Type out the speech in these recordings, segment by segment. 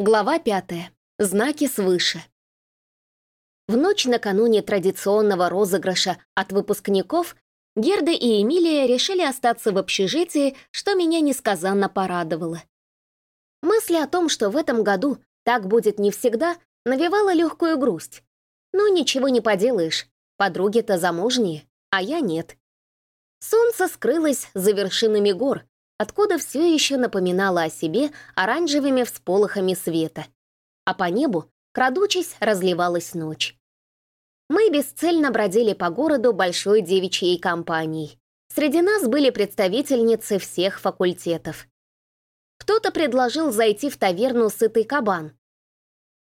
Глава пятая. Знаки свыше. В ночь накануне традиционного розыгрыша от выпускников Герда и Эмилия решили остаться в общежитии, что меня несказанно порадовало. Мысли о том, что в этом году так будет не всегда, навевала легкую грусть. Но ничего не поделаешь, подруги-то замужние, а я нет. Солнце скрылось за вершинами гор, откуда все еще напоминало о себе оранжевыми всполохами света. А по небу, крадучись, разливалась ночь. Мы бесцельно бродили по городу большой девичьей компанией. Среди нас были представительницы всех факультетов. Кто-то предложил зайти в таверну «Сытый кабан».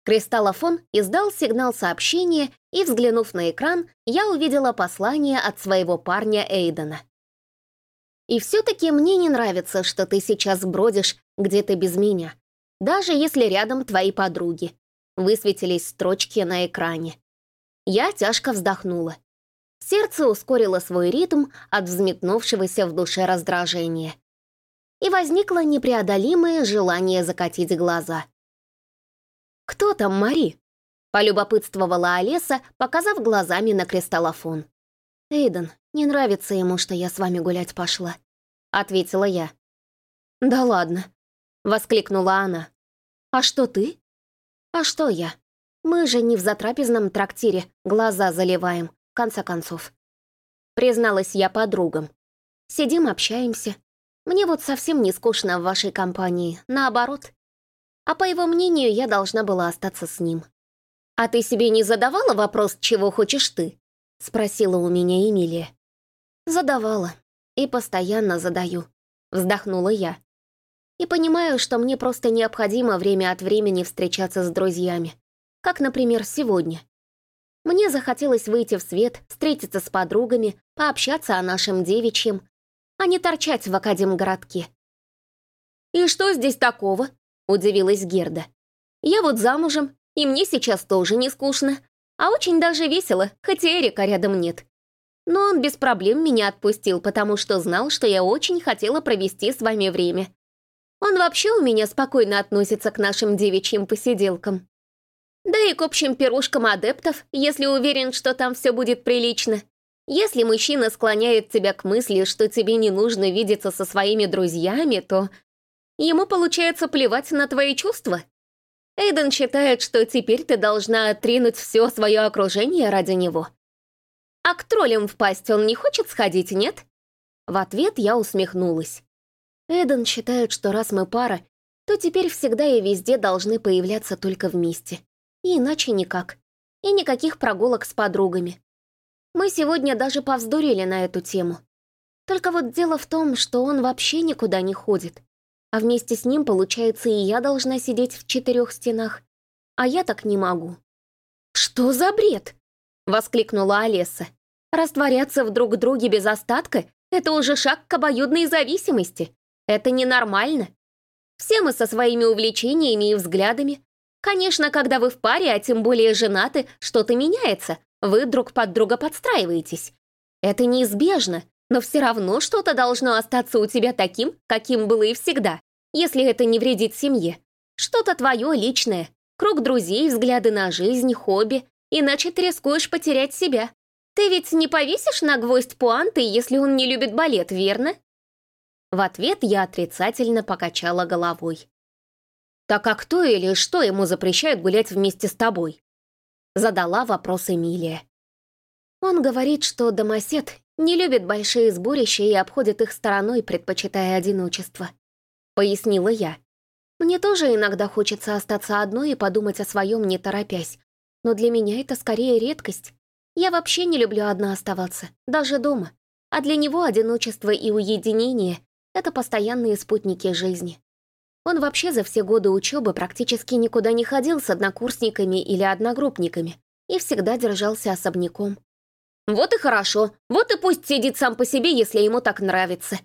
Кристаллофон издал сигнал сообщения, и, взглянув на экран, я увидела послание от своего парня Эйдена. И все-таки мне не нравится, что ты сейчас бродишь где-то без меня, даже если рядом твои подруги. Высветились строчки на экране. Я тяжко вздохнула. Сердце ускорило свой ритм от взметнувшегося в душе раздражения. И возникло непреодолимое желание закатить глаза. «Кто там, Мари?» — полюбопытствовала Олеса, показав глазами на кристаллофон. «Эйден, не нравится ему, что я с вами гулять пошла», — ответила я. «Да ладно», — воскликнула она. «А что ты?» «А что я? Мы же не в затрапезном трактире глаза заливаем, в конце концов». Призналась я подругам. «Сидим, общаемся. Мне вот совсем не скучно в вашей компании, наоборот. А по его мнению, я должна была остаться с ним». «А ты себе не задавала вопрос, чего хочешь ты?» — спросила у меня Эмилия. «Задавала. И постоянно задаю», — вздохнула я. «И понимаю, что мне просто необходимо время от времени встречаться с друзьями. Как, например, сегодня. Мне захотелось выйти в свет, встретиться с подругами, пообщаться о нашем девичьем, а не торчать в Академгородке». «И что здесь такого?» — удивилась Герда. «Я вот замужем, и мне сейчас тоже не скучно. А очень даже весело, хотя Эрика рядом нет. Но он без проблем меня отпустил, потому что знал, что я очень хотела провести с вами время. Он вообще у меня спокойно относится к нашим девичьим посиделкам. Да и к общим пирушкам адептов, если уверен, что там все будет прилично. Если мужчина склоняет тебя к мысли, что тебе не нужно видеться со своими друзьями, то ему получается плевать на твои чувства. Эйден считает, что теперь ты должна отринуть все свое окружение ради него. А к троллям впасть он не хочет сходить, нет? В ответ я усмехнулась. Эйден считает, что раз мы пара, то теперь всегда и везде должны появляться только вместе. И иначе никак. И никаких прогулок с подругами. Мы сегодня даже повздорили на эту тему. Только вот дело в том, что он вообще никуда не ходит. А вместе с ним, получается, и я должна сидеть в четырех стенах. А я так не могу. «Что за бред?» — воскликнула Олеса. «Растворяться в друг друге без остатка — это уже шаг к обоюдной зависимости. Это ненормально. Все мы со своими увлечениями и взглядами. Конечно, когда вы в паре, а тем более женаты, что-то меняется. Вы друг под друга подстраиваетесь. Это неизбежно, но все равно что-то должно остаться у тебя таким, каким было и всегда, если это не вредит семье. Что-то твое личное, круг друзей, взгляды на жизнь, хобби, иначе ты рискуешь потерять себя. Ты ведь не повесишь на гвоздь пуанты, если он не любит балет, верно? В ответ я отрицательно покачала головой. «Так а кто или что ему запрещает гулять вместе с тобой?» Задала вопрос Эмилия. Он говорит, что домосед не любит большие сборища и обходит их стороной, предпочитая одиночество. Пояснила я. Мне тоже иногда хочется остаться одной и подумать о своем, не торопясь. Но для меня это скорее редкость. Я вообще не люблю одна оставаться, даже дома. А для него одиночество и уединение — это постоянные спутники жизни. Он вообще за все годы учебы практически никуда не ходил с однокурсниками или одногруппниками и всегда держался особняком. «Вот и хорошо, вот и пусть сидит сам по себе, если ему так нравится.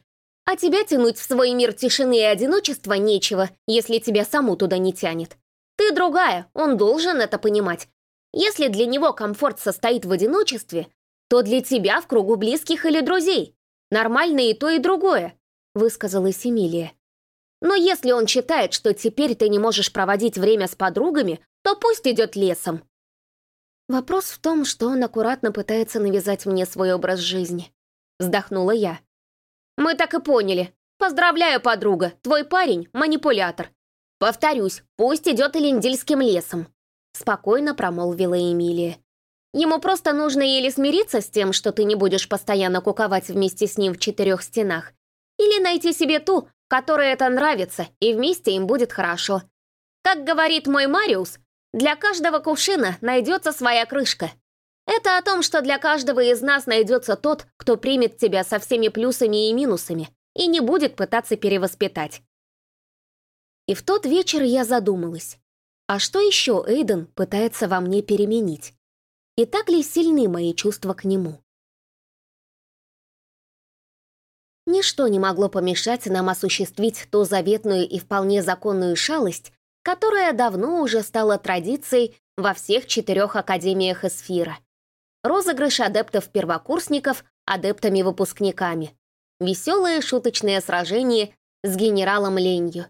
А тебя тянуть в свой мир тишины и одиночества нечего, если тебя саму туда не тянет. Ты другая, он должен это понимать. Если для него комфорт состоит в одиночестве, то для тебя в кругу близких или друзей. Нормально и то, и другое», — высказалась Эмилия. Но если он считает, что теперь ты не можешь проводить время с подругами, то пусть идет лесом. Вопрос в том, что он аккуратно пытается навязать мне свой образ жизни. Вздохнула я. Мы так и поняли. Поздравляю, подруга, твой парень — манипулятор. Повторюсь, пусть идет Элендильским лесом. Спокойно промолвила Эмилия. Ему просто нужно или смириться с тем, что ты не будешь постоянно куковать вместе с ним в четырех стенах, или найти себе ту, которой это нравится, и вместе им будет хорошо. Как говорит мой Мариус, для каждого кувшина найдется своя крышка. Это о том, что для каждого из нас найдется тот, кто примет тебя со всеми плюсами и минусами и не будет пытаться перевоспитать. И в тот вечер я задумалась, а что еще Эйден пытается во мне переменить? И так ли сильны мои чувства к нему? Ничто не могло помешать нам осуществить ту заветную и вполне законную шалость, которая давно уже стала традицией во всех четырех академиях Эсфира. Розыгрыш адептов-первокурсников адептами-выпускниками. Веселые шуточные сражения с генералом Ленью.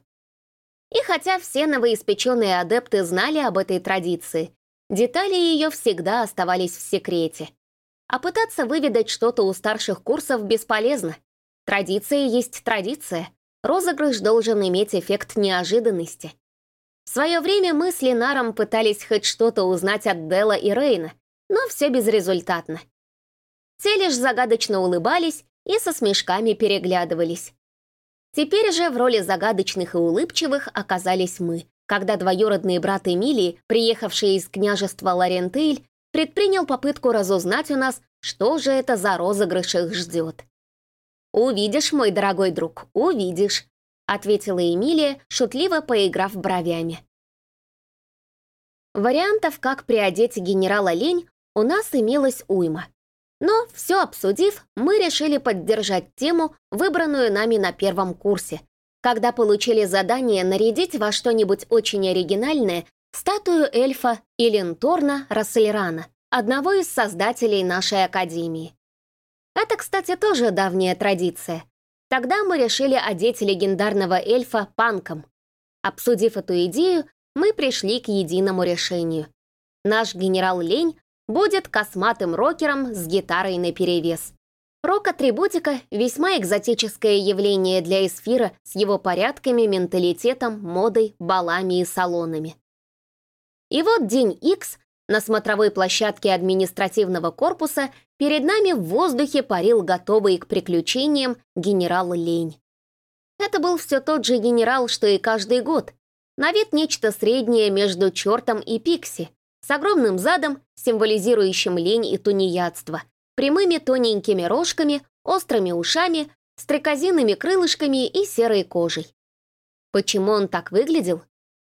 И хотя все новоиспеченные адепты знали об этой традиции, Детали ее всегда оставались в секрете. А пытаться выведать что-то у старших курсов бесполезно. Традиция есть традиция. Розыгрыш должен иметь эффект неожиданности. В свое время мы с Ленаром пытались хоть что-то узнать от Дела и Рейна, но все безрезультатно. Те лишь загадочно улыбались и со смешками переглядывались. Теперь же в роли загадочных и улыбчивых оказались мы, когда двоюродный брат Эмилии, приехавший из княжества Ларентейль, предпринял попытку разузнать у нас, что же это за розыгрыш их ждет. «Увидишь, мой дорогой друг, увидишь», ответила Эмилия, шутливо поиграв бровями. Вариантов, как приодеть генерала Лень, у нас имелось уйма. Но, все обсудив, мы решили поддержать тему, выбранную нами на первом курсе, когда получили задание нарядить во что-нибудь очень оригинальное статую эльфа Илинторна Расселерана, одного из создателей нашей академии. Это, кстати, тоже давняя традиция. Тогда мы решили одеть легендарного эльфа панком. Обсудив эту идею, мы пришли к единому решению. Наш генерал Лень будет косматым рокером с гитарой наперевес. Рок-атрибутика — весьма экзотическое явление для эсфира с его порядками, менталитетом, модой, балами и салонами. И вот день X на смотровой площадке административного корпуса перед нами в воздухе парил готовый к приключениям генерал Лень. Это был все тот же генерал, что и каждый год. На вид нечто среднее между чертом и пикси, с огромным задом, символизирующим лень и тунеядство — прямыми тоненькими рожками, острыми ушами, стрекозиными крылышками и серой кожей. Почему он так выглядел?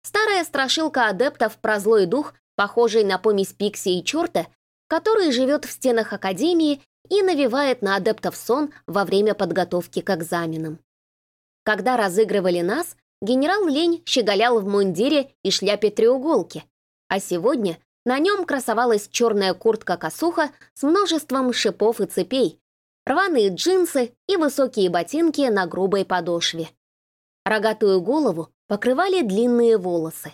Старая страшилка адептов про злой дух, похожий на помесь Пикси и черта, который живет в стенах Академии и навевает на адептов сон во время подготовки к экзаменам. Когда разыгрывали нас, генерал Лень щеголял в мундире и шляпе треуголки, а сегодня на нем красовалась черная куртка-косуха с множеством шипов и цепей, рваные джинсы и высокие ботинки на грубой подошве. Рогатую голову покрывали длинные волосы.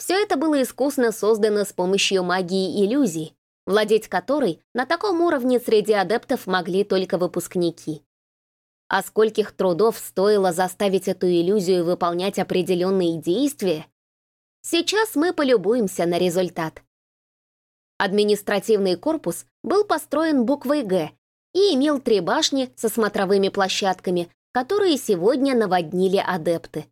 Все это было искусно создано с помощью магии иллюзий, владеть которой на таком уровне среди адептов могли только выпускники. А скольких трудов стоило заставить эту иллюзию выполнять определенные действия, Сейчас мы полюбуемся на результат. Административный корпус был построен буквой «Г» и имел три башни со смотровыми площадками, которые сегодня наводнили адепты.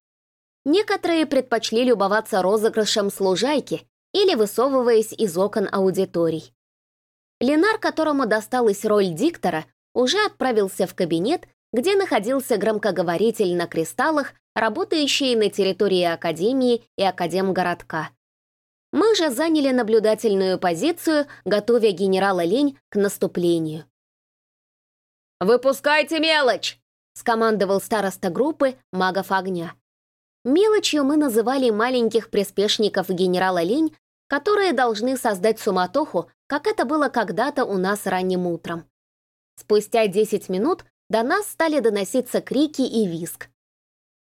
Некоторые предпочли любоваться розыгрышем служайки или высовываясь из окон аудиторий. Ленар, которому досталась роль диктора, уже отправился в кабинет, где находился громкоговоритель на кристаллах работающие на территории Академии и Академгородка. Мы же заняли наблюдательную позицию, готовя генерала Лень к наступлению. «Выпускайте мелочь!» — скомандовал староста группы магов огня. Мелочью мы называли маленьких приспешников генерала Лень, которые должны создать суматоху, как это было когда-то у нас ранним утром. Спустя 10 минут до нас стали доноситься крики и визг.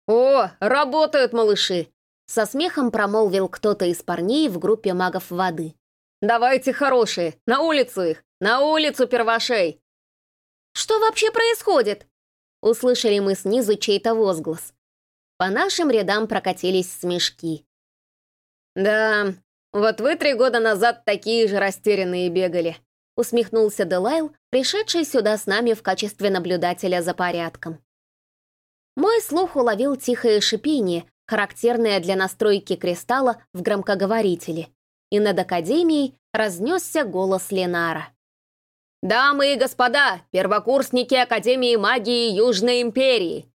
«О, работают малыши!» Со смехом промолвил кто-то из парней в группе магов воды. «Давайте хорошие, на улицу их, на улицу первошей!» «Что вообще происходит?» Услышали мы снизу чей-то возглас. По нашим рядам прокатились смешки. «Да, вот вы три года назад такие же растерянные бегали», усмехнулся Делайл, пришедший сюда с нами в качестве наблюдателя за порядком. Мой слух уловил тихое шипение, характерное для настройки кристалла в громкоговорителе, и над Академией разнесся голос Ленара. «Дамы и господа, первокурсники Академии магии Южной Империи!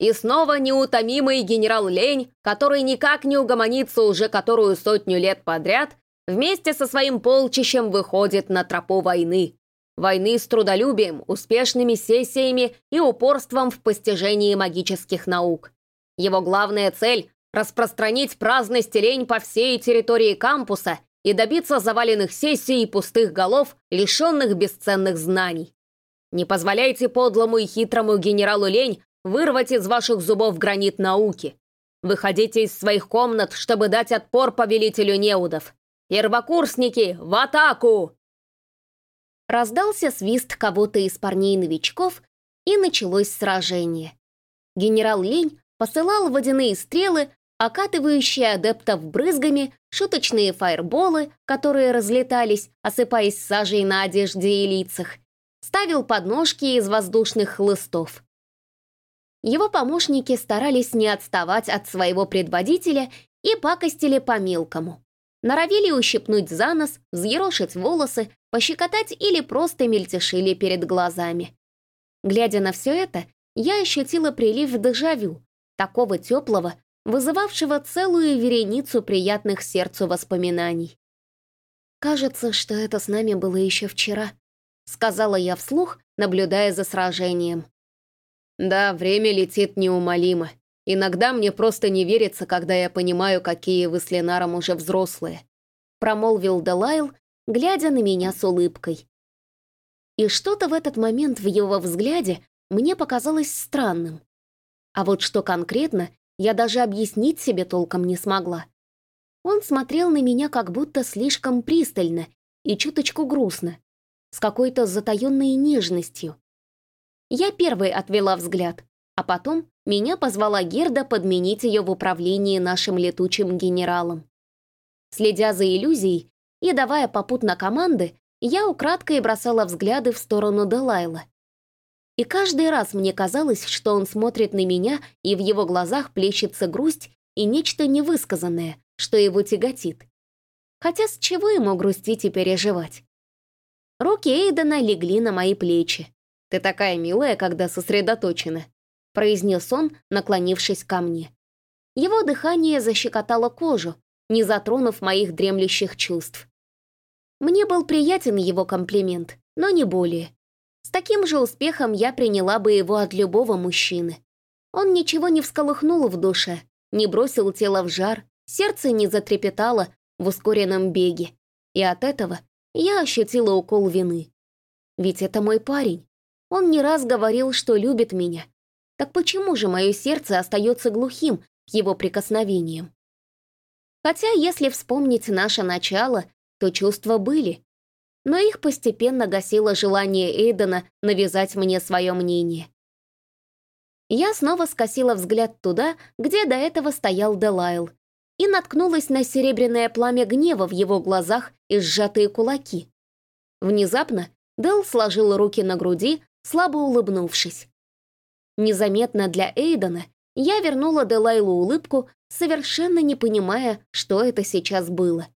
И снова неутомимый генерал Лень, который никак не угомонится уже которую сотню лет подряд, вместе со своим полчищем выходит на тропу войны. Войны с трудолюбием, успешными сессиями и упорством в постижении магических наук. Его главная цель — распространить праздность лень по всей территории кампуса и добиться заваленных сессий и пустых голов, лишенных бесценных знаний. Не позволяйте подлому и хитрому генералу лень вырвать из ваших зубов гранит науки. Выходите из своих комнат, чтобы дать отпор повелителю неудов. Первокурсники, в атаку! Раздался свист кого-то из парней-новичков, и началось сражение. Генерал Лень посылал водяные стрелы, окатывающие адептов брызгами, шуточные фаерболы, которые разлетались, осыпаясь сажей на одежде и лицах, ставил подножки из воздушных хлыстов. Его помощники старались не отставать от своего предводителя и пакостили по-мелкому. Норовили ущипнуть за нос, взъерошить волосы, пощекотать или просто мельтешили перед глазами. Глядя на все это, я ощутила прилив дежавю, такого теплого, вызывавшего целую вереницу приятных сердцу воспоминаний. «Кажется, что это с нами было еще вчера», — сказала я вслух, наблюдая за сражением. «Да, время летит неумолимо. Иногда мне просто не верится, когда я понимаю, какие вы с Ленаром уже взрослые», — промолвил Делайл, глядя на меня с улыбкой. И что-то в этот момент в его взгляде мне показалось странным. А вот что конкретно, я даже объяснить себе толком не смогла. Он смотрел на меня как будто слишком пристально и чуточку грустно, с какой-то затаенной нежностью. Я первой отвела взгляд, а потом меня позвала Герда подменить ее в управлении нашим летучим генералом. Следя за иллюзией и давая попутно команды, я украдкой бросала взгляды в сторону Делайла. И каждый раз мне казалось, что он смотрит на меня, и в его глазах плещется грусть и нечто невысказанное, что его тяготит. Хотя с чего ему грустить и переживать? Руки Эйдена легли на мои плечи. «Ты такая милая, когда сосредоточена», — произнес он, наклонившись ко мне. Его дыхание защекотало кожу, не затронув моих дремлющих чувств. Мне был приятен его комплимент, но не более. С таким же успехом я приняла бы его от любого мужчины. Он ничего не всколыхнул в душе, не бросил тело в жар, сердце не затрепетало в ускоренном беге. И от этого я ощутила укол вины. Ведь это мой парень. Он не раз говорил, что любит меня. Так почему же мое сердце остается глухим к его прикосновениям? Хотя, если вспомнить наше начало, то чувства были, но их постепенно гасило желание Эйдена навязать мне свое мнение. Я снова скосила взгляд туда, где до этого стоял Делайл, и наткнулась на серебряное пламя гнева в его глазах и сжатые кулаки. Внезапно Дел сложил руки на груди, слабо улыбнувшись. Незаметно для Эйдена я вернула Делайлу улыбку, совершенно не понимая, что это сейчас было.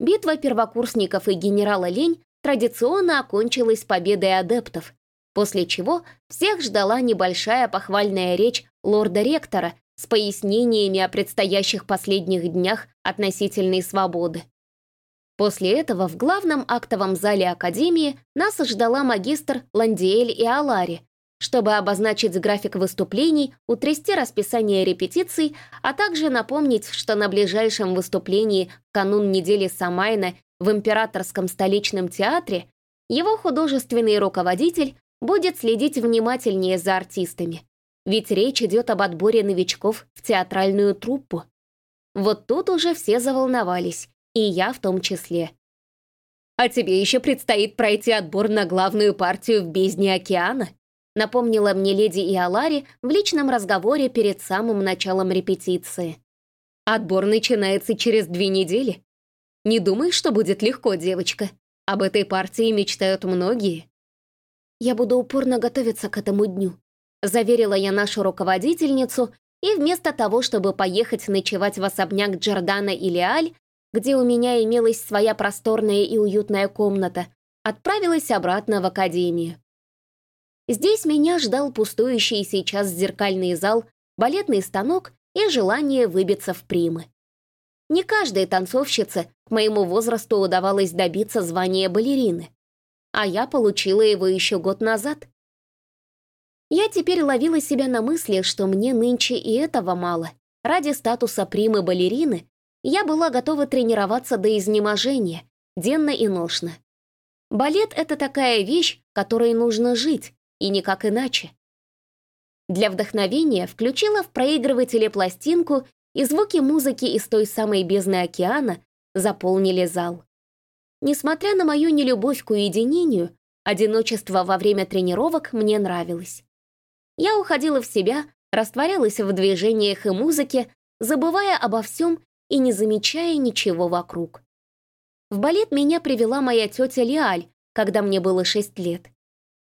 Битва первокурсников и генерала Лень традиционно окончилась победой адептов, после чего всех ждала небольшая похвальная речь лорда-ректора с пояснениями о предстоящих последних днях относительной свободы. После этого в главном актовом зале Академии нас ждала магистр Ландиэль и Алари, чтобы обозначить график выступлений, утрясти расписание репетиций, а также напомнить, что на ближайшем выступлении в канун недели Самайна в Императорском столичном театре его художественный руководитель будет следить внимательнее за артистами. ведь речь идет об отборе новичков в театральную труппу. Вот тут уже все заволновались, и я в том числе. «А тебе еще предстоит пройти отбор на главную партию в бездне океана», напомнила мне леди Иолари в личном разговоре перед самым началом репетиции. «Отбор начинается через две недели. Не думай, что будет легко, девочка. Об этой партии мечтают многие». «Я буду упорно готовиться к этому дню», заверила я нашу руководительницу, и вместо того, чтобы поехать ночевать в особняк Джордана или Аль, где у меня имелась своя просторная и уютная комната, отправилась обратно в академию. Здесь меня ждал пустующий сейчас зеркальный зал, балетный станок и желание выбиться в примы. Не каждой танцовщице к моему возрасту удавалось добиться звания балерины, а я получила его еще год назад. Я теперь ловила себя на мысли, что мне нынче и этого мало. Ради статуса примы балерины я была готова тренироваться до изнеможения, денно и ношно. Балет — это такая вещь, которой нужно жить, и никак иначе. Для вдохновения включила в проигрывателе пластинку, и звуки музыки из той самой бездны океана заполнили зал. Несмотря на мою нелюбовь к уединению, одиночество во время тренировок мне нравилось. Я уходила в себя, растворялась в движениях и музыке, забывая обо всем и не замечая ничего вокруг. В балет меня привела моя тетя Лиаль, когда мне было шесть лет.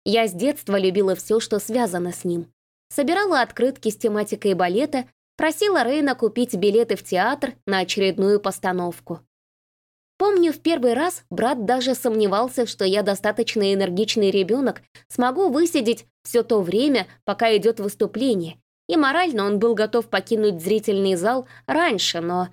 Я с детства любила все, что связано с ним. Собирала открытки с тематикой балета, просила Рейна купить билеты в театр на очередную постановку. Помню, в первый раз брат даже сомневался, что я достаточно энергичный ребенок, смогу высидеть все то время, пока идет выступление, и морально он был готов покинуть зрительный зал раньше, но...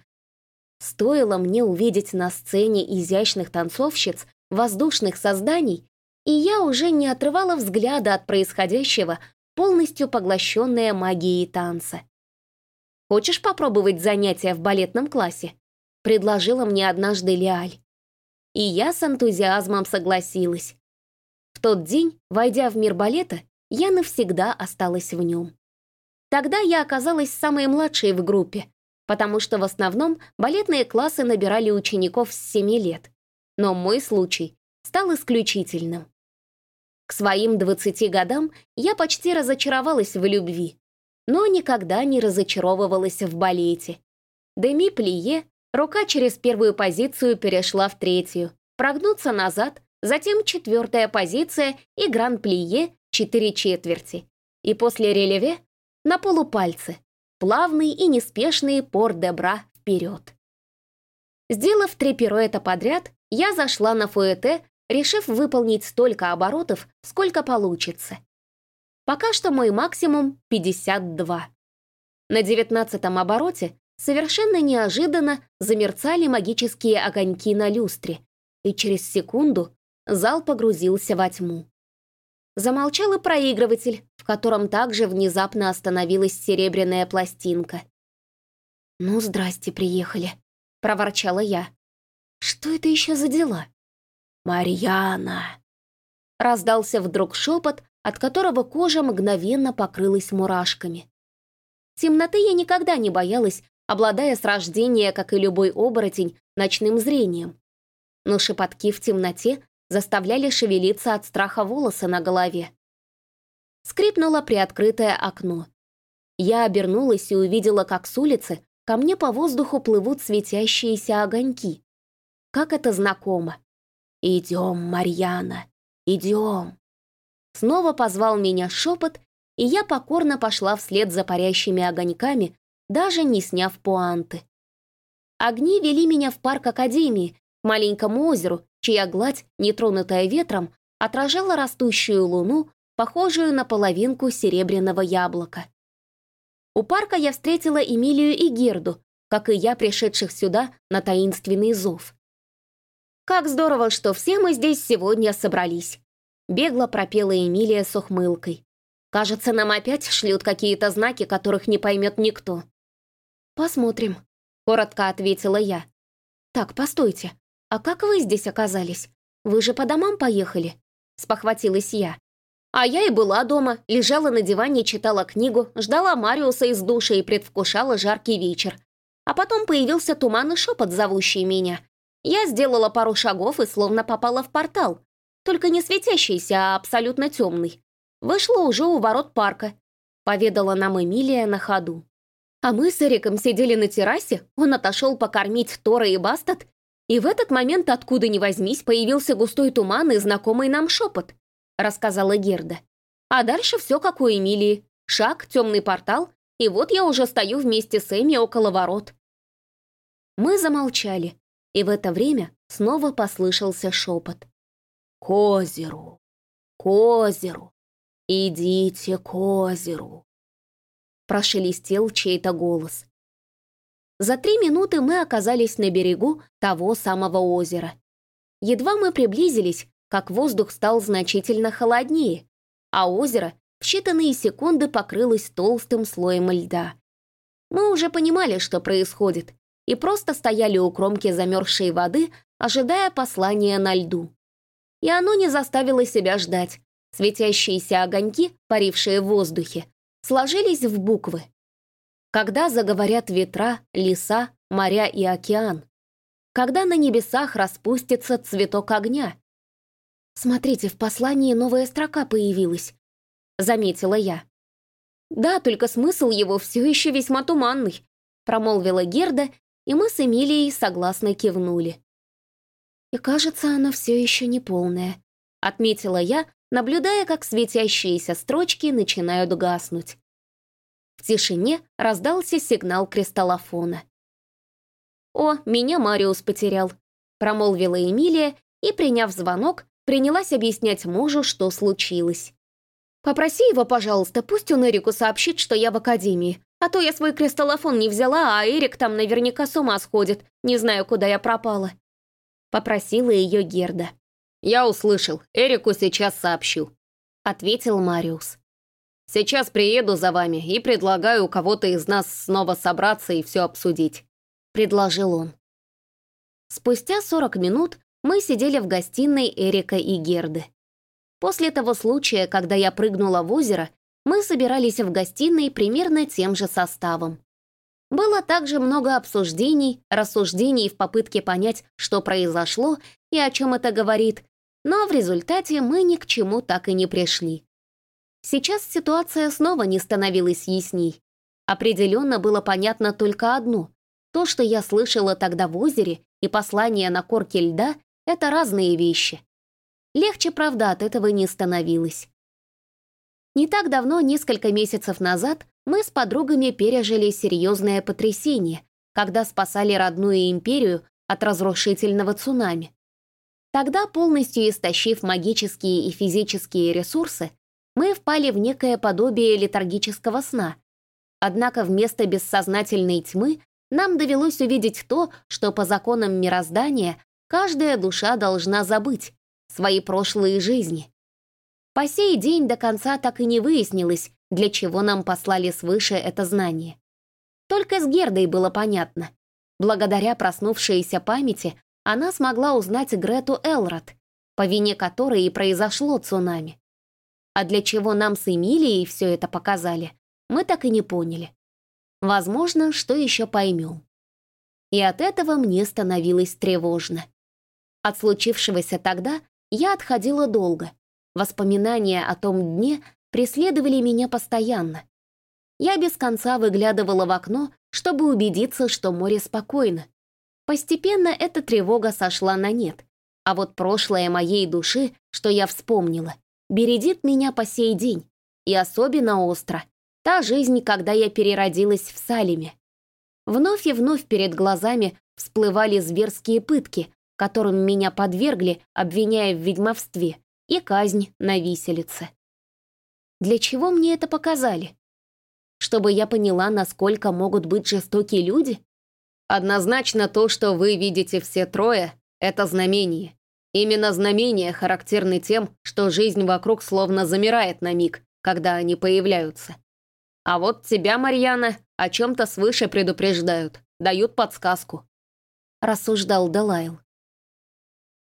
Стоило мне увидеть на сцене изящных танцовщиц, воздушных созданий, и я уже не отрывала взгляда от происходящего, полностью поглощенная магией танца. «Хочешь попробовать занятия в балетном классе?» — предложила мне однажды Лиаль. И я с энтузиазмом согласилась. В тот день, войдя в мир балета, я навсегда осталась в нем. Тогда я оказалась самой младшей в группе, потому что в основном балетные классы набирали учеников с 7 лет. Но мой случай стал исключительным. К своим 20 годам я почти разочаровалась в любви, но никогда не разочаровывалась в балете. Деми плие, рука через первую позицию перешла в третью, прогнуться назад, затем четвертая позиция и гран-плие, четыре четверти. И после релеве на полупальцы, плавный и неспешный пор-де-бра вперед. Сделав три пируэта подряд, я зашла на фуэте решив выполнить столько оборотов, сколько получится. Пока что мой максимум — 52. На девятнадцатом обороте совершенно неожиданно замерцали магические огоньки на люстре, и через секунду зал погрузился во тьму. Замолчал и проигрыватель, в котором также внезапно остановилась серебряная пластинка. «Ну, здрасте, приехали», — проворчала я. «Что это еще за дела?» «Марьяна!» Раздался вдруг шепот, от которого кожа мгновенно покрылась мурашками. Темноты я никогда не боялась, обладая с рождения, как и любой оборотень, ночным зрением. Но шепотки в темноте заставляли шевелиться от страха волосы на голове. Скрипнуло приоткрытое окно. Я обернулась и увидела, как с улицы ко мне по воздуху плывут светящиеся огоньки. Как это знакомо. «Идем, Марьяна, идем!» Снова позвал меня шепот, и я покорно пошла вслед за парящими огоньками, даже не сняв пуанты. Огни вели меня в парк Академии, к маленькому озеру, чья гладь, нетронутая ветром, отражала растущую луну, похожую на половинку серебряного яблока. У парка я встретила Эмилию и Герду, как и я, пришедших сюда на таинственный зов. «Как здорово, что все мы здесь сегодня собрались!» Бегло пропела Эмилия с ухмылкой. «Кажется, нам опять шлют какие-то знаки, которых не поймет никто». «Посмотрим», — коротко ответила я. «Так, постойте, а как вы здесь оказались? Вы же по домам поехали?» — спохватилась я. А я и была дома, лежала на диване, читала книгу, ждала Мариуса из души и предвкушала жаркий вечер. А потом появился туманный шепот, зовущий меня. Я сделала пару шагов и словно попала в портал. Только не светящийся, а абсолютно темный. Вышла уже у ворот парка. Поведала нам Эмилия на ходу. А мы с Эриком сидели на террасе, он отошел покормить Тора и Бастат, и в этот момент, откуда ни возьмись, появился густой туман и знакомый нам шепот, рассказала Герда. А дальше все как у Эмилии. Шаг, темный портал, и вот я уже стою вместе с Эми около ворот. Мы замолчали, и в это время снова послышался шепот. «К озеру! К озеру! Идите к озеру!» прошелестел чей-то голос. За три минуты мы оказались на берегу того самого озера. Едва мы приблизились, как воздух стал значительно холоднее, а озеро в считанные секунды покрылось толстым слоем льда. Мы уже понимали, что происходит, и просто стояли у кромки замерзшей воды, ожидая послания на льду. И оно не заставило себя ждать. Светящиеся огоньки, парившие в воздухе, сложились в буквы. Когда заговорят ветра, леса, моря и океан. Когда на небесах распустится цветок огня. «Смотрите, в послании новая строка появилась», — заметила я. «Да, только смысл его все еще весьма туманный», — промолвила Герда, и мы с Эмилией согласно кивнули. «И кажется, она все еще не полная», — отметила я, наблюдая, как светящиеся строчки начинают гаснуть. В тишине раздался сигнал кристаллофона. «О, меня Мариус потерял», — промолвила Эмилия и, приняв звонок, принялась объяснять мужу, что случилось. «Попроси его, пожалуйста, пусть он Эрику сообщит, что я в академии, а то я свой кристаллофон не взяла, а Эрик там наверняка с ума сходит, не знаю, куда я пропала». Попросила ее Герда. «Я услышал. Эрику сейчас сообщу», — ответил Мариус. «Сейчас приеду за вами и предлагаю у кого-то из нас снова собраться и все обсудить», — предложил он. Спустя 40 минут мы сидели в гостиной Эрика и Герды. После того случая, когда я прыгнула в озеро, мы собирались в гостиной примерно тем же составом. Было также много обсуждений, рассуждений в попытке понять, что произошло и о чем это говорит, но в результате мы ни к чему так и не пришли. Сейчас ситуация снова не становилась ясней. Определенно было понятно только одно. То, что я слышала тогда в озере, и послание на корке льда — это разные вещи. Легче, правда, от этого не становилось. Не так давно, несколько месяцев назад, мы с подругами пережили серьезное потрясение, когда спасали родную империю от разрушительного цунами. Тогда, полностью истощив магические и физические ресурсы, мы впали в некое подобие летаргического сна. Однако вместо бессознательной тьмы нам довелось увидеть то, что по законам мироздания каждая душа должна забыть — свои прошлые жизни. По сей день до конца так и не выяснилось, для чего нам послали свыше это знание. Только с Гердой было понятно. Благодаря проснувшейся памяти она смогла узнать Грету Элрод, по вине которой и произошло цунами. А для чего нам с Эмилией все это показали, мы так и не поняли. Возможно, что еще поймем. И от этого мне становилось тревожно. От случившегося тогда я отходила долго. Воспоминания о том дне преследовали меня постоянно. Я без конца выглядывала в окно, чтобы убедиться, что море спокойно, Постепенно эта тревога сошла на нет, а вот прошлое моей души, что я вспомнила, бередит меня по сей день, и особенно остро. Та жизнь, когда я переродилась в Салеме. Вновь и вновь перед глазами всплывали зверские пытки, которым меня подвергли, обвиняя в ведьмовстве, и казнь на виселице. Для чего мне это показали? Чтобы я поняла, насколько могут быть жестокие люди? Однозначно то, что вы видите все трое, это знамение. Именно знамения характерны тем, что жизнь вокруг словно замирает на миг, когда они появляются. А вот тебя, Марьяна, о чем-то свыше предупреждают, дают подсказку. Рассуждал Далайл.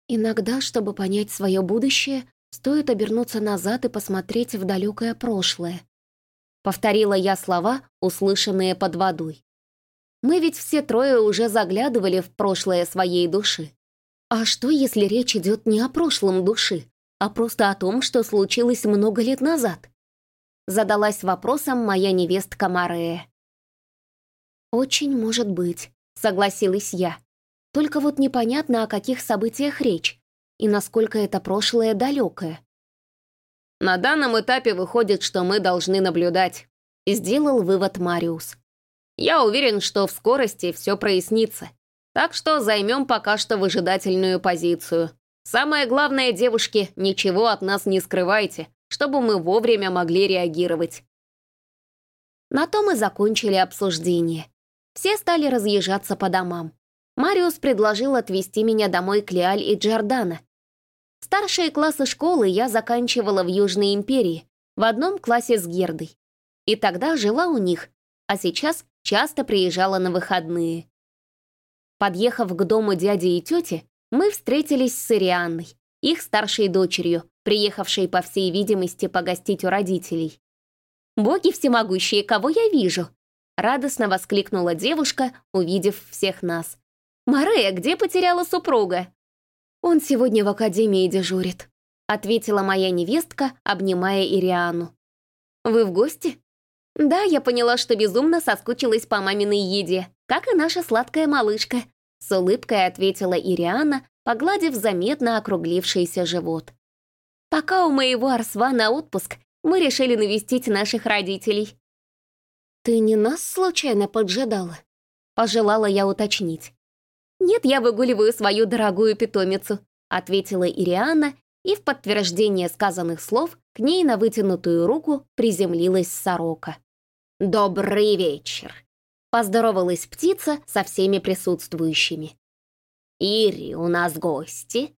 Иногда, чтобы понять свое будущее, Стоит обернуться назад и посмотреть в далекое прошлое. Повторила я слова, услышанные под водой. Мы ведь все трое уже заглядывали в прошлое своей души. А что, если речь идет не о прошлом души, а просто о том, что случилось много лет назад? Задалась вопросом моя невестка Марея. «Очень может быть», — согласилась я. «Только вот непонятно, о каких событиях речь и насколько это прошлое далекое». «На данном этапе выходит, что мы должны наблюдать», — сделал вывод Мариус. «Я уверен, что в скорости все прояснится. Так что займем пока что выжидательную позицию. Самое главное, девушки, ничего от нас не скрывайте, чтобы мы вовремя могли реагировать». На том и закончили обсуждение. Все стали разъезжаться по домам. Мариус предложил отвезти меня домой к Лиаль и Джордана. Старшие классы школы я заканчивала в Южной империи, в одном классе с Гердой. И тогда жила у них, а сейчас часто приезжала на выходные. Подъехав к дому дяди и тети, мы встретились с Ирианной, их старшей дочерью, приехавшей, по всей видимости, погостить у родителей. «Боги всемогущие, кого я вижу!» Радостно воскликнула девушка, увидев всех нас. «Марея, где потеряла супруга?» «Он сегодня в академии дежурит», ответила моя невестка, обнимая Ириану. «Вы в гости?» «Да, я поняла, что безумно соскучилась по маминой еде, как и наша сладкая малышка», с улыбкой ответила Ириана, погладив заметно округлившийся живот. «Пока у моего Арсвана отпуск, мы решили навестить наших родителей. «Ты не нас случайно поджидала?» Пожелала я уточнить. «Нет, я выгуливаю свою дорогую питомицу», ответила Ириана, и в подтверждение сказанных слов к ней на вытянутую руку приземлилась сорока. «Добрый вечер!» Поздоровалась птица со всеми присутствующими. «Ири, у нас гости?»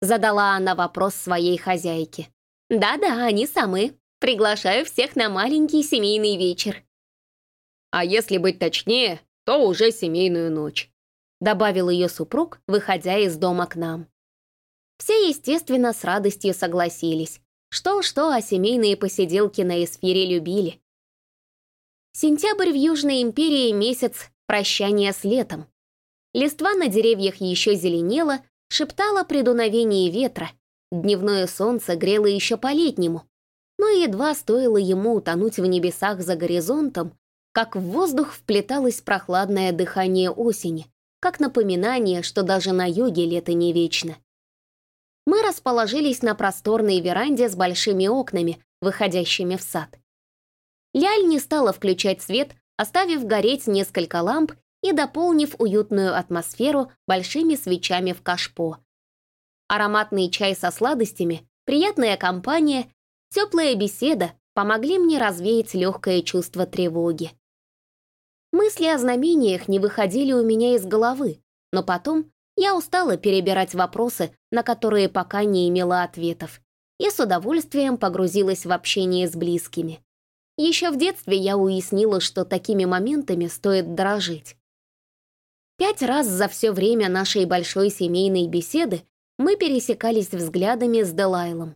Задала она вопрос своей хозяйке. «Да-да, они самые. Приглашаю всех на маленький семейный вечер а если быть точнее, то уже семейную ночь», добавил ее супруг, выходя из дома к нам. Все, естественно, с радостью согласились. Что-что, а семейные посиделки на эсфире любили. Сентябрь в Южной империи — месяц прощания с летом. Листва на деревьях еще зеленела, шептала при дуновении ветра. Дневное солнце грело еще по-летнему. Но едва стоило ему утонуть в небесах за горизонтом, как в воздух вплеталось прохладное дыхание осени, как напоминание, что даже на юге лето не вечно. Мы расположились на просторной веранде с большими окнами, выходящими в сад. Ляль не стала включать свет, оставив гореть несколько ламп и дополнив уютную атмосферу большими свечами в кашпо. Ароматный чай со сладостями, приятная компания, теплая беседа помогли мне развеять легкое чувство тревоги. Мысли о знамениях не выходили у меня из головы, но потом я устала перебирать вопросы, на которые пока не имела ответов, и с удовольствием погрузилась в общение с близкими. Еще в детстве я уяснила, что такими моментами стоит дорожить. Пять раз за все время нашей большой семейной беседы мы пересекались взглядами с Делайлом.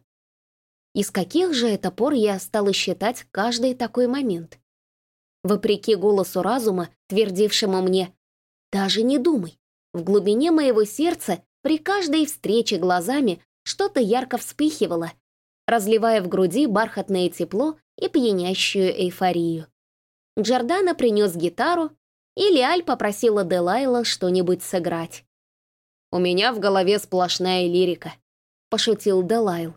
Из каких же это пор я стала считать каждый такой момент? Вопреки голосу разума, твердившему мне «Даже не думай». В глубине моего сердца при каждой встрече глазами что-то ярко вспыхивало, разливая в груди бархатное тепло и пьянящую эйфорию. Джордана принес гитару, и Лиаль попросила Делайла что-нибудь сыграть. «У меня в голове сплошная лирика», — пошутил Делайл.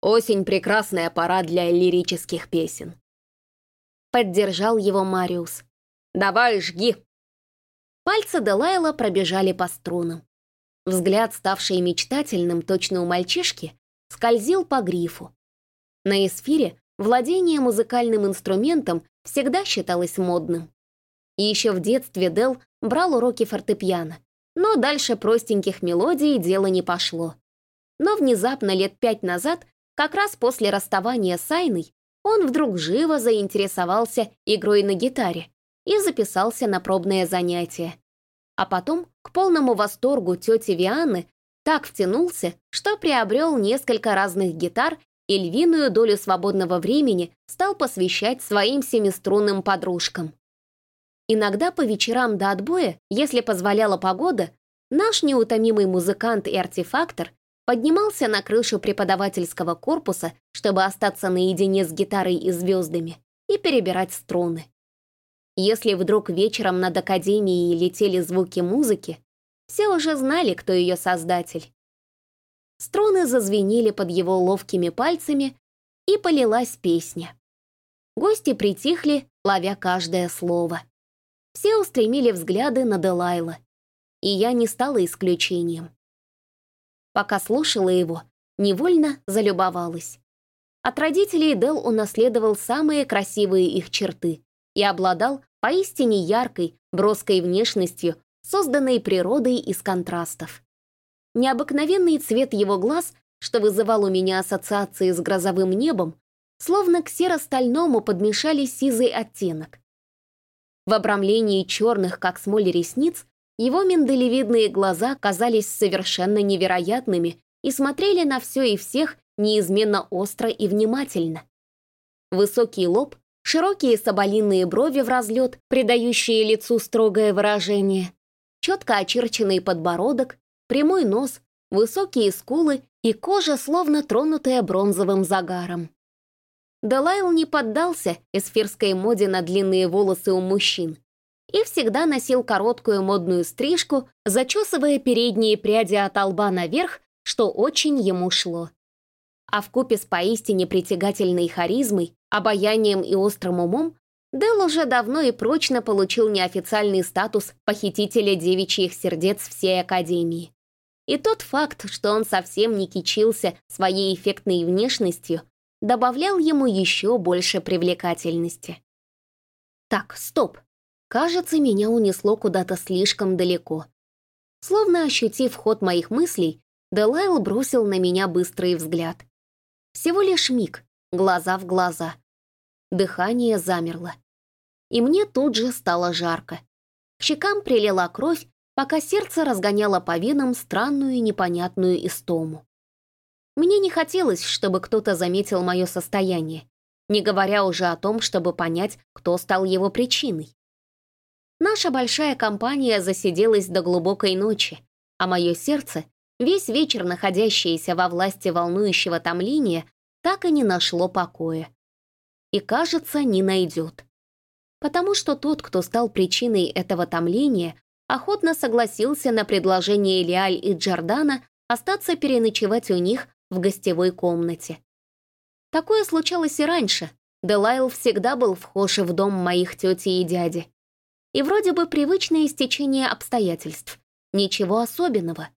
«Осень — прекрасная пора для лирических песен. Поддержал его Мариус. «Давай, жги!» Пальцы Делайла пробежали по струнам. Взгляд, ставший мечтательным точно у мальчишки, скользил по грифу. На эсфире владение музыкальным инструментом всегда считалось модным. И еще в детстве Дел брал уроки фортепиано, но дальше простеньких мелодий дело не пошло. Но внезапно лет пять назад, как раз после расставания с Айной, он вдруг живо заинтересовался игрой на гитаре и записался на пробное занятие. А потом, к полному восторгу тети Вианы, Так втянулся, что приобрел несколько разных гитар и львиную долю свободного времени стал посвящать своим семиструнным подружкам. Иногда по вечерам до отбоя, если позволяла погода, наш неутомимый музыкант и артефактор поднимался на крышу преподавательского корпуса, чтобы остаться наедине с гитарой и звездами и перебирать струны. Если вдруг вечером над академией летели звуки музыки, все уже знали, кто ее создатель. Струны зазвенели под его ловкими пальцами, и полилась песня. Гости притихли, ловя каждое слово. Все устремили взгляды на Делайла, и я не стала исключением. Пока слушала его, невольно залюбовалась. От родителей Дел унаследовал самые красивые их черты и обладал поистине яркой, броской внешностью, созданной природой из контрастов. Необыкновенный цвет его глаз, что вызывал у меня ассоциации с грозовым небом, словно к серо-стальному подмешали сизый оттенок. В обрамлении черных, как смоль ресниц, его миндалевидные глаза казались совершенно невероятными и смотрели на все и всех неизменно остро и внимательно. Высокий лоб, широкие соболиные брови в разлет, придающие лицу строгое выражение, четко очерченный подбородок, прямой нос, высокие скулы и кожа, словно тронутая бронзовым загаром. Делайл не поддался эсфирской моде на длинные волосы у мужчин и всегда носил короткую модную стрижку, зачесывая передние пряди от лба наверх, что очень ему шло. А вкупе с поистине притягательной харизмой, обаянием и острым умом, Дел уже давно и прочно получил неофициальный статус похитителя девичьих сердец всей Академии. И тот факт, что он совсем не кичился своей эффектной внешностью, добавлял ему еще больше привлекательности. Так, стоп. Кажется, меня унесло куда-то слишком далеко. Словно ощутив ход моих мыслей, Делайл бросил на меня быстрый взгляд. Всего лишь миг, глаза в глаза. Дыхание замерло. И мне тут же стало жарко. К щекам прилила кровь, пока сердце разгоняло по венам странную непонятную истому. Мне не хотелось, чтобы кто-то заметил мое состояние, не говоря уже о том, чтобы понять, кто стал его причиной. Наша большая компания засиделась до глубокой ночи, а мое сердце, весь вечер находящееся во власти волнующего томления, так и не нашло покоя. И, кажется, не найдет. Потому что тот, кто стал причиной этого томления, охотно согласился на предложение Лиаль и Джордана остаться переночевать у них в гостевой комнате. Такое случалось и раньше. Делайл всегда был вхож в дом моих тети и дяди. И вроде бы привычное стечение обстоятельств. Ничего особенного.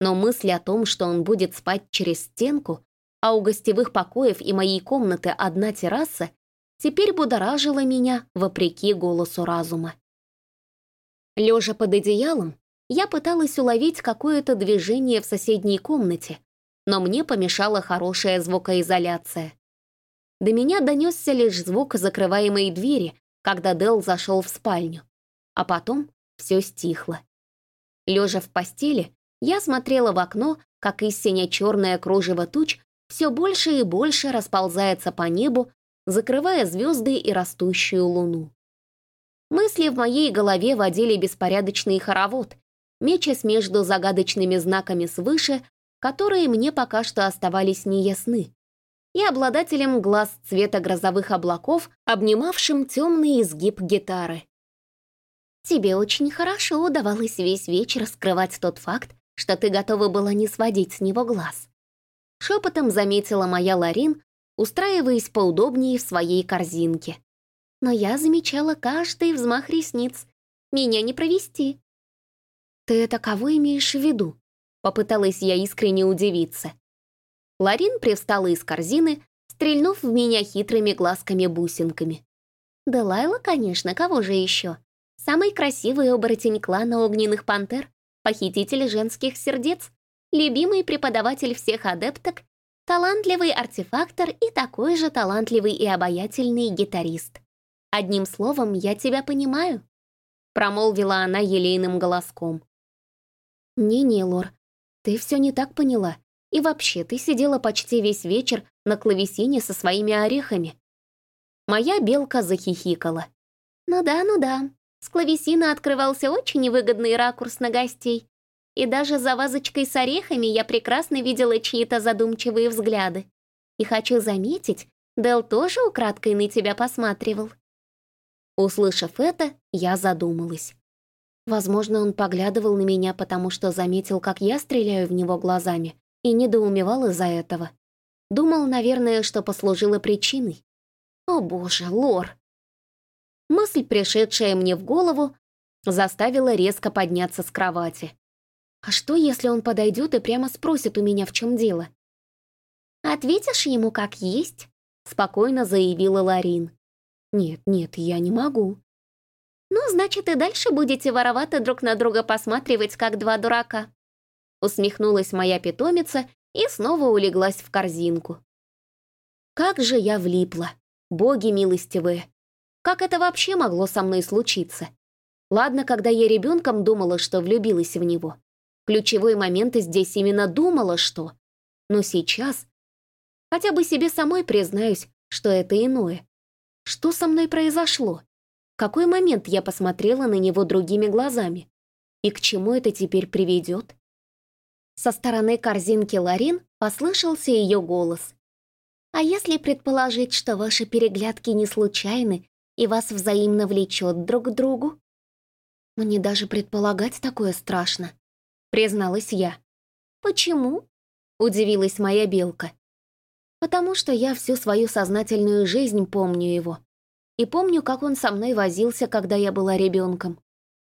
Но мысль о том, что он будет спать через стенку, а у гостевых покоев и моей комнаты одна терраса, теперь будоражила меня вопреки голосу разума. Лежа под одеялом, я пыталась уловить какое-то движение в соседней комнате, но мне помешала хорошая звукоизоляция. До меня донесся лишь звук закрываемой двери, когда Дел зашел в спальню. А потом все стихло. Лежа в постели, я смотрела в окно, как истинно черное кружево туч все больше и больше расползается по небу, закрывая звезды и растущую луну. Мысли в моей голове водили беспорядочный хоровод, мечась между загадочными знаками свыше, которые мне пока что оставались неясны, и обладателем глаз цвета грозовых облаков, обнимавшим темный изгиб гитары. «Тебе очень хорошо удавалось весь вечер скрывать тот факт, что ты готова была не сводить с него глаз», шепотом заметила моя Ларин, устраиваясь поудобнее в своей корзинке но я замечала каждый взмах ресниц. Меня не провести. «Ты это кого имеешь в виду?» Попыталась я искренне удивиться. Ларин привстала из корзины, стрельнув в меня хитрыми глазками-бусинками. «Да Лайла, конечно, кого же еще? Самый красивый оборотень клана огненных пантер, похититель женских сердец, любимый преподаватель всех адепток, талантливый артефактор и такой же талантливый и обаятельный гитарист. Одним словом, я тебя понимаю», — промолвила она елейным голоском. «Не-не, Лор, Ты все не так поняла. И вообще, ты сидела почти весь вечер на клавесине со своими орехами. Моя белка захихикала. Ну да, ну да. С клавесина открывался очень невыгодный ракурс на гостей. И даже за вазочкой с орехами я прекрасно видела чьи-то задумчивые взгляды. И хочу заметить, Дел тоже украдкой на тебя посматривал. Услышав это, я задумалась. Возможно, он поглядывал на меня, потому что заметил, как я стреляю в него глазами, и недоумевал из-за этого. Думал, наверное, что послужило причиной. О боже, Лор! Мысль, пришедшая мне в голову, заставила резко подняться с кровати. А что, если он подойдет и прямо спросит у меня, в чем дело? «Ответишь ему как есть?» — спокойно заявила Ларин. «Нет, нет, я не могу». «Ну, значит, и дальше будете воровато друг на друга посматривать, как два дурака». Усмехнулась моя питомица и снова улеглась в корзинку. Как же я влипла, боги милостивые. Как это вообще могло со мной случиться? Ладно, когда я ребенком думала, что влюбилась в него. Ключевой момент здесь именно думала, что. Но сейчас хотя бы себе самой признаюсь, что это иное. Что со мной произошло? В какой момент я посмотрела на него другими глазами? И к чему это теперь приведет? Со стороны корзинки Ларин послышался ее голос. «А если предположить, что ваши переглядки не случайны и вас взаимно влечет друг к другу?» «Мне даже предполагать такое страшно», — призналась я. «Почему?» — удивилась моя белка. «Потому что я всю свою сознательную жизнь помню его. И помню, как он со мной возился, когда я была ребенком.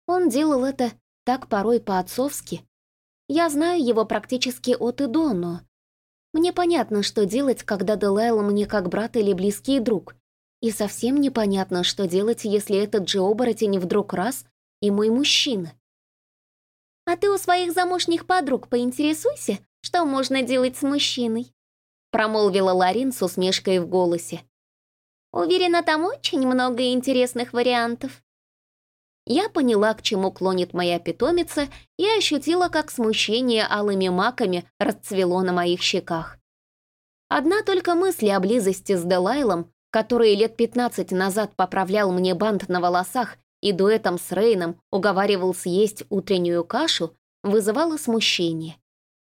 Он делал это так порой по-отцовски. Я знаю его практически от и до, но... Мне понятно, что делать, когда Делайл мне как брат или близкий друг. И совсем непонятно, что делать, если этот же оборотень вдруг раз и мой мужчина. «А ты у своих замужних подруг поинтересуйся, что можно делать с мужчиной», промолвила Ларин с усмешкой в голосе. «Уверена, там очень много интересных вариантов». Я поняла, к чему клонит моя питомица, и ощутила, как смущение алыми маками расцвело на моих щеках. Одна только мысль о близости с Делайлом, который лет 15 назад поправлял мне бант на волосах и дуэтом с Рейном уговаривал съесть утреннюю кашу, вызывало смущение.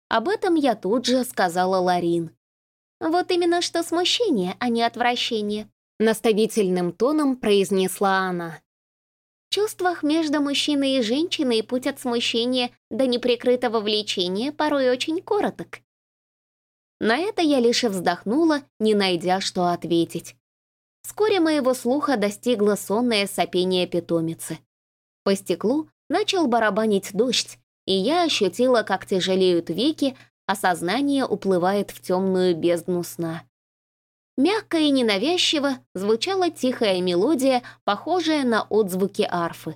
Об этом я тут же сказала Ларин. «Вот именно что смущение, а не отвращение», наставительным тоном произнесла она. В чувствах между мужчиной и женщиной путь от смущения до неприкрытого влечения порой очень короток. На это я лишь вздохнула, не найдя, что ответить. Вскоре моего слуха достигло сонное сопение питомицы. По стеклу начал барабанить дождь, и я ощутила, как тяжелеют веки, а сознание уплывает в темную бездну сна. Мягко и ненавязчиво звучала тихая мелодия, похожая на отзвуки арфы.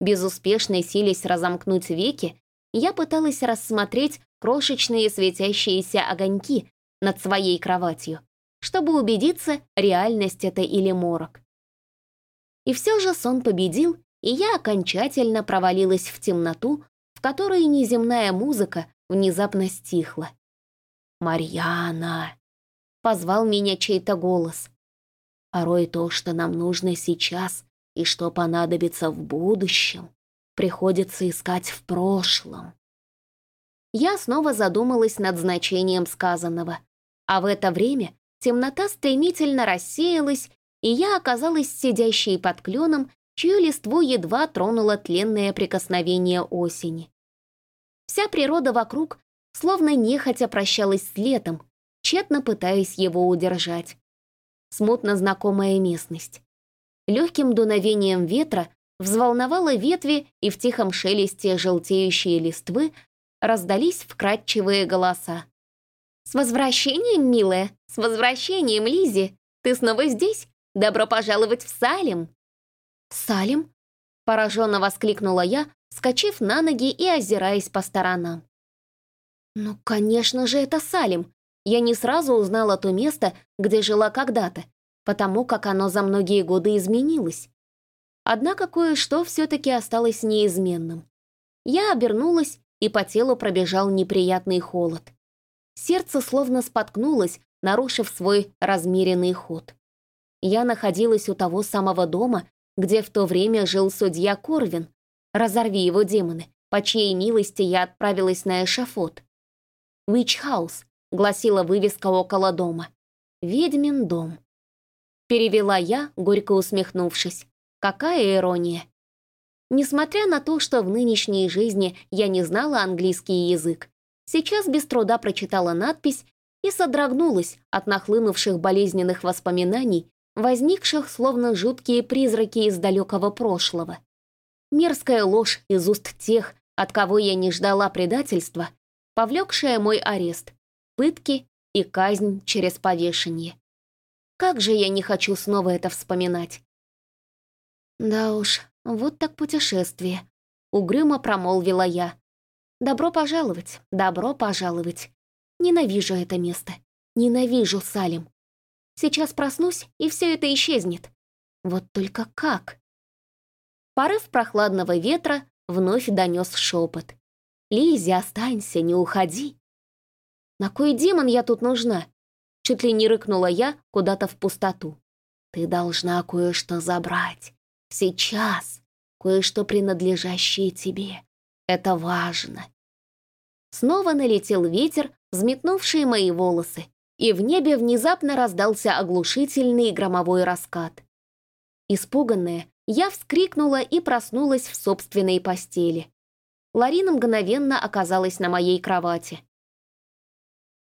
Безуспешно силясь разомкнуть веки, я пыталась рассмотреть крошечные светящиеся огоньки над своей кроватью чтобы убедиться, реальность это или морок. И все же сон победил, и я окончательно провалилась в темноту, в которой неземная музыка внезапно стихла. «Марьяна!» — позвал меня чей-то голос. «Порой то, что нам нужно сейчас и что понадобится в будущем, приходится искать в прошлом». Я снова задумалась над значением сказанного, а в это время Темнота стремительно рассеялась, и я оказалась сидящей под кленом, чью листву едва тронуло тленное прикосновение осени. Вся природа вокруг словно нехотя прощалась с летом, тщетно пытаясь его удержать. Смутно знакомая местность. Легким дуновением ветра взволновала ветви, и в тихом шелесте желтеющие листвы раздались вкрадчивые голоса. «С возвращением, милая! С возвращением, Лизи! Ты снова здесь? Добро пожаловать в Салим!» «Салим?» — пораженно воскликнула я, вскочив на ноги и озираясь по сторонам. «Ну, конечно же, это Салим!» Я не сразу узнала то место, где жила когда-то, потому как оно за многие годы изменилось. Однако кое-что все-таки осталось неизменным. Я обернулась и по телу пробежал неприятный холод. Сердце словно споткнулось, нарушив свой размеренный ход. Я находилась у того самого дома, где в то время жил судья Корвин. Разорви его демоны, по чьей милости я отправилась на эшафот. «Witch House», — гласила вывеска около дома. «Ведьмин дом». Перевела я, горько усмехнувшись. Какая ирония. Несмотря на то, что в нынешней жизни я не знала английский язык, сейчас без труда прочитала надпись и содрогнулась от нахлынувших болезненных воспоминаний, возникших словно жуткие призраки из далекого прошлого. Мерзкая ложь из уст тех, от кого я не ждала предательства, повлекшая мой арест, пытки и казнь через повешение. Как же я не хочу снова это вспоминать. Да уж, вот так путешествие. Угрюмо промолвила я. Добро пожаловать, добро пожаловать. Ненавижу это место. Ненавижу Салим. Сейчас проснусь, и все это исчезнет. Вот только как? Порыв прохладного ветра вновь донес шепот. «Лизи, останься, не уходи!» «На кой демон я тут нужна?» Чуть ли не рыкнула я куда-то в пустоту. «Ты должна кое-что забрать. Сейчас. Кое-что принадлежащее тебе. Это важно». Снова налетел ветер, взметнувший мои волосы, и в небе внезапно раздался оглушительный громовой раскат. Испуганная, я вскрикнула и проснулась в собственной постели. Ларина мгновенно оказалась на моей кровати.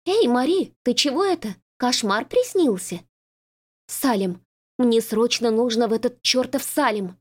«Эй, Мари, ты чего это? Кошмар приснился?» «Салим, мне срочно нужно в этот чертов Салим!»